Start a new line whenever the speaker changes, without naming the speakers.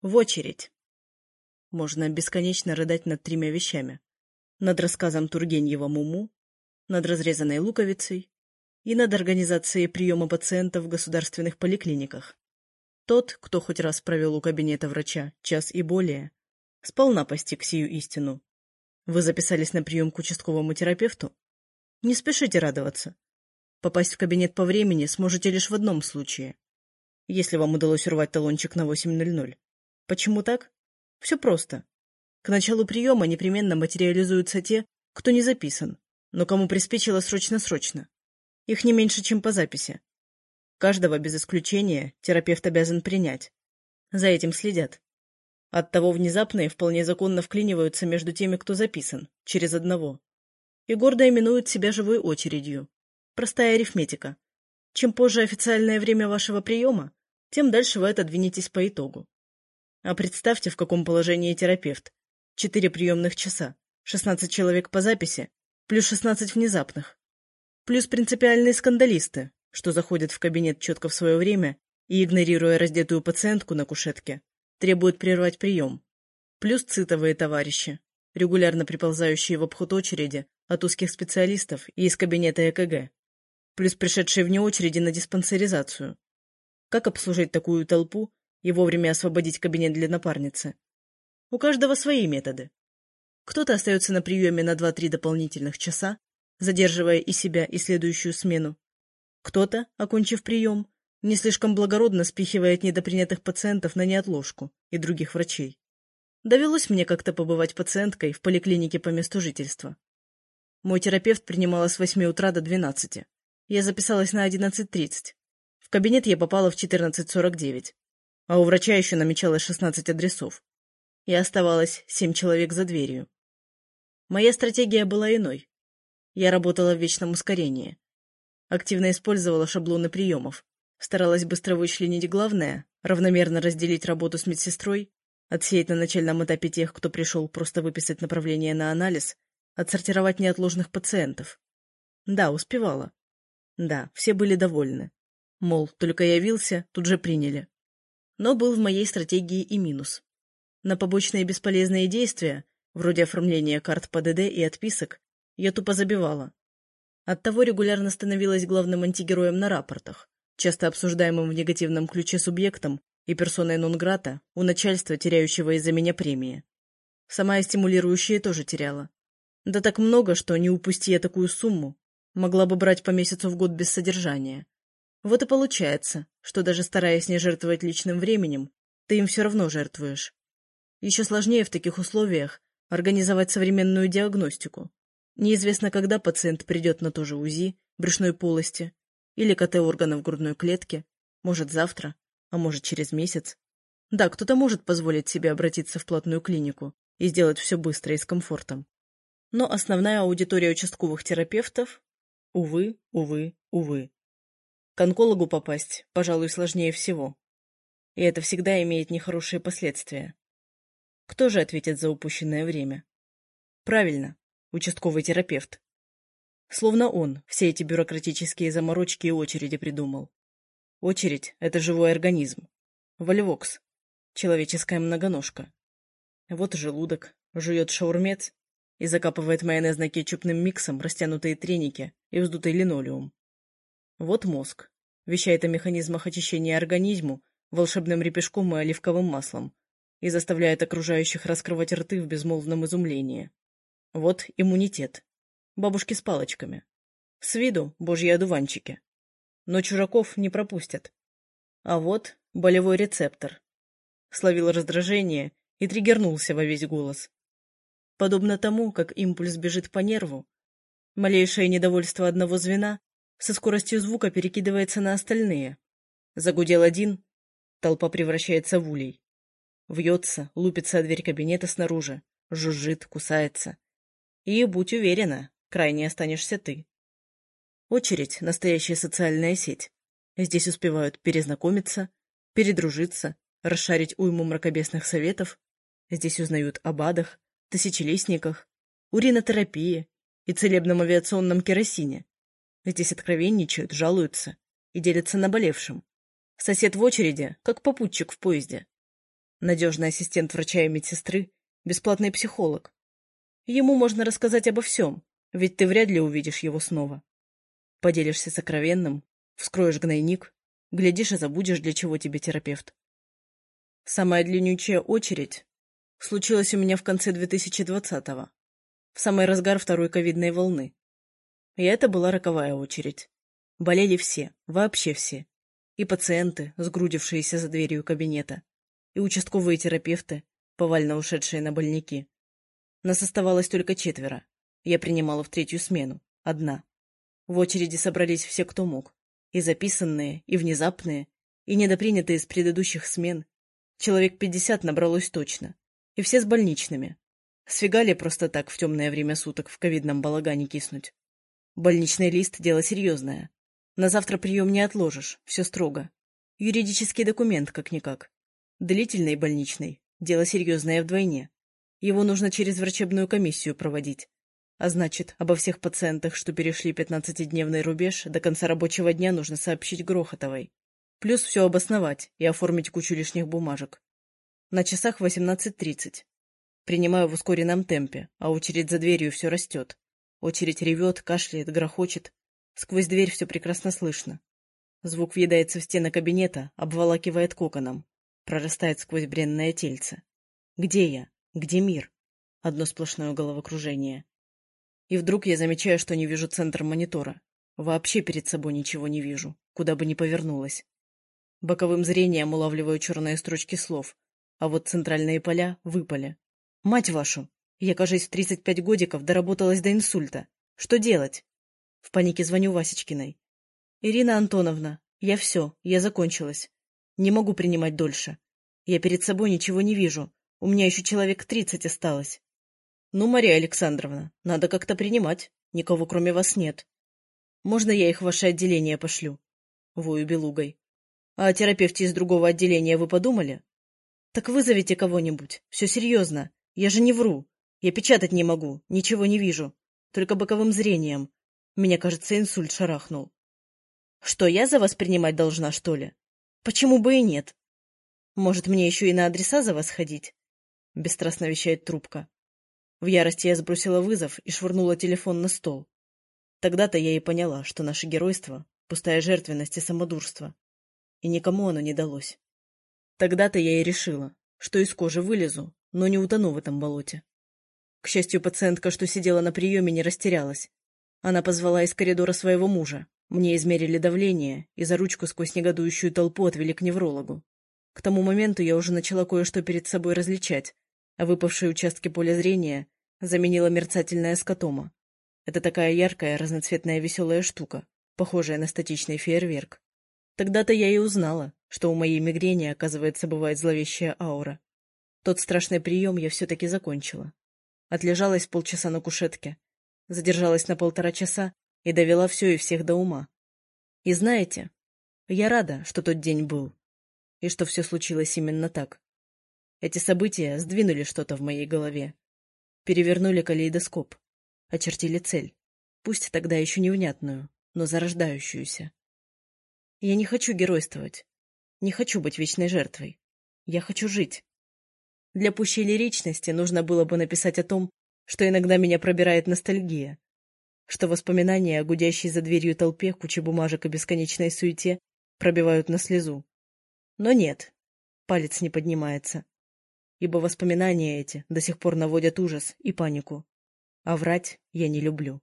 В очередь. Можно бесконечно рыдать над тремя вещами. Над рассказом Тургенева Муму, над разрезанной луковицей и над организацией приема пациентов в государственных поликлиниках. Тот, кто хоть раз провел у кабинета врача час и более, сполна постиг сию истину. Вы записались на прием к участковому терапевту? Не спешите радоваться. Попасть в кабинет по времени сможете лишь в одном случае. Если вам удалось урвать талончик на 8.00. Почему так? Все просто. К началу приема непременно материализуются те, кто не записан, но кому приспичило срочно-срочно. Их не меньше, чем по записи. Каждого без исключения терапевт обязан принять. За этим следят. Оттого внезапные вполне законно вклиниваются между теми, кто записан, через одного. И гордо именуют себя живой очередью. Простая арифметика. Чем позже официальное время вашего приема, тем дальше вы отодвинетесь по итогу. А представьте, в каком положении терапевт. Четыре приемных часа, 16 человек по записи, плюс 16 внезапных. Плюс принципиальные скандалисты, что заходят в кабинет четко в свое время и, игнорируя раздетую пациентку на кушетке, требуют прервать прием. Плюс цитовые товарищи, регулярно приползающие в обход очереди от узких специалистов и из кабинета ЭКГ. Плюс пришедшие вне очереди на диспансеризацию. Как обслужить такую толпу и вовремя освободить кабинет для напарницы? У каждого свои методы. Кто-то остается на приеме на 2-3 дополнительных часа, задерживая и себя, и следующую смену. Кто-то, окончив прием, не слишком благородно спихивает недопринятых пациентов на неотложку и других врачей. Довелось мне как-то побывать пациенткой в поликлинике по месту жительства. Мой терапевт принимала с 8 утра до 12. Я записалась на 11.30. В кабинет я попала в 14.49. А у врача еще намечалось 16 адресов. И оставалось 7 человек за дверью. Моя стратегия была иной. Я работала в вечном ускорении. Активно использовала шаблоны приемов. Старалась быстро вычленить главное, равномерно разделить работу с медсестрой, отсеять на начальном этапе тех, кто пришел просто выписать направление на анализ, отсортировать неотложных пациентов. Да, успевала. Да, все были довольны. Мол, только явился, тут же приняли. Но был в моей стратегии и минус. На побочные бесполезные действия, вроде оформления карт ПДД и отписок, я тупо забивала. Оттого регулярно становилась главным антигероем на рапортах, часто обсуждаемым в негативном ключе субъектом и персоной нон-грата у начальства, теряющего из-за меня премии. Сама я стимулирующие тоже теряла. Да так много, что, не упусти я такую сумму, могла бы брать по месяцу в год без содержания. Вот и получается, что даже стараясь не жертвовать личным временем, ты им все равно жертвуешь. Еще сложнее в таких условиях организовать современную диагностику. Неизвестно, когда пациент придет на то же УЗИ, брюшной полости или КТ органов грудной клетки, может завтра, а может через месяц. Да, кто-то может позволить себе обратиться в платную клинику и сделать все быстро и с комфортом. Но основная аудитория участковых терапевтов – увы, увы, увы. К онкологу попасть, пожалуй, сложнее всего. И это всегда имеет нехорошие последствия. Кто же ответит за упущенное время? Правильно, участковый терапевт. Словно он все эти бюрократические заморочки и очереди придумал. Очередь — это живой организм. Вольвокс — человеческая многоножка. Вот желудок, жует шаурмец и закапывает майонезно-кетчупным миксом растянутые треники и вздутый линолеум. Вот мозг. Вещает о механизмах очищения организму волшебным репешком и оливковым маслом и заставляет окружающих раскрывать рты в безмолвном изумлении. Вот иммунитет. Бабушки с палочками. С виду божьи одуванчики. Но чужаков не пропустят. А вот болевой рецептор. Словил раздражение и триггернулся во весь голос. Подобно тому, как импульс бежит по нерву, малейшее недовольство одного звена со скоростью звука перекидывается на остальные. Загудел один, толпа превращается в улей. Вьется, лупится о дверь кабинета снаружи, жужжит, кусается. И, будь уверена, крайне останешься ты. Очередь — настоящая социальная сеть. Здесь успевают перезнакомиться, передружиться, расшарить уйму мракобесных советов. Здесь узнают об адах, тысячелистниках, уринотерапии и целебном авиационном керосине. Здесь откровенничают, жалуются и делятся наболевшим. Сосед в очереди, как попутчик в поезде. надежный ассистент врача и медсестры, бесплатный психолог. Ему можно рассказать обо всем, ведь ты вряд ли увидишь его снова. Поделишься сокровенным, вскроешь гнойник, глядишь и забудешь, для чего тебе терапевт. Самая длиннючая очередь случилась у меня в конце 2020-го, в самый разгар второй ковидной волны. И это была роковая очередь. Болели все, вообще все. И пациенты, сгрудившиеся за дверью кабинета, и участковые терапевты, повально ушедшие на больники. Нас оставалось только четверо. Я принимала в третью смену, одна. В очереди собрались все, кто мог. И записанные, и внезапные, и недопринятые с предыдущих смен. Человек пятьдесят набралось точно. И все с больничными. Сфигали просто так в темное время суток в ковидном балагане киснуть. Больничный лист — дело серьезное. На завтра прием не отложишь, все строго. Юридический документ, как-никак. Длительный больничный – дело серьезное вдвойне. Его нужно через врачебную комиссию проводить. А значит, обо всех пациентах, что перешли 15-дневный рубеж, до конца рабочего дня нужно сообщить Грохотовой. Плюс все обосновать и оформить кучу лишних бумажек. На часах 18.30. Принимаю в ускоренном темпе, а очередь за дверью все растет. Очередь ревет, кашляет, грохочет. Сквозь дверь все прекрасно слышно. Звук въедается в стены кабинета, обволакивает коконом прорастает сквозь бренное тельце. Где я? Где мир? Одно сплошное головокружение. И вдруг я замечаю, что не вижу центр монитора. Вообще перед собой ничего не вижу, куда бы ни повернулась. Боковым зрением улавливаю черные строчки слов, а вот центральные поля выпали. Мать вашу! Я, кажется, в 35 годиков доработалась до инсульта. Что делать? В панике звоню Васечкиной. Ирина Антоновна, я все, я закончилась. Не могу принимать дольше. Я перед собой ничего не вижу. У меня еще человек тридцать осталось. Ну, Мария Александровна, надо как-то принимать. Никого кроме вас нет. Можно я их в ваше отделение пошлю? Вою белугой. А о терапевте из другого отделения вы подумали? Так вызовите кого-нибудь. Все серьезно. Я же не вру. Я печатать не могу, ничего не вижу. Только боковым зрением. Меня, кажется, инсульт шарахнул. Что, я за вас принимать должна, что ли? Почему бы и нет? Может, мне еще и на адреса за вас ходить? Бесстрастно вещает трубка. В ярости я сбросила вызов и швырнула телефон на стол. Тогда-то я и поняла, что наше геройство — пустая жертвенность и самодурство. И никому оно не далось. Тогда-то я и решила, что из кожи вылезу, но не утону в этом болоте. К счастью, пациентка, что сидела на приеме, не растерялась. Она позвала из коридора своего мужа, мне измерили давление и за ручку сквозь негодующую толпу отвели к неврологу. К тому моменту я уже начала кое-что перед собой различать, а выпавшие участки поля зрения заменила мерцательная скотома. Это такая яркая, разноцветная веселая штука, похожая на статичный фейерверк. Тогда-то я и узнала, что у моей мигрени, оказывается, бывает зловещая аура. Тот страшный прием я все-таки закончила. Отлежалась полчаса на кушетке, задержалась на полтора часа и довела все и всех до ума. И знаете, я рада, что тот день был, и что все случилось именно так. Эти события сдвинули что-то в моей голове, перевернули калейдоскоп, очертили цель, пусть тогда еще невнятную, но зарождающуюся. Я не хочу геройствовать, не хочу быть вечной жертвой. Я хочу жить. Для пущей лиричности нужно было бы написать о том, что иногда меня пробирает ностальгия, что воспоминания о гудящей за дверью толпе, куче бумажек и бесконечной суете пробивают на слезу. Но нет, палец не поднимается, ибо воспоминания эти до сих пор наводят ужас и панику, а врать я не люблю.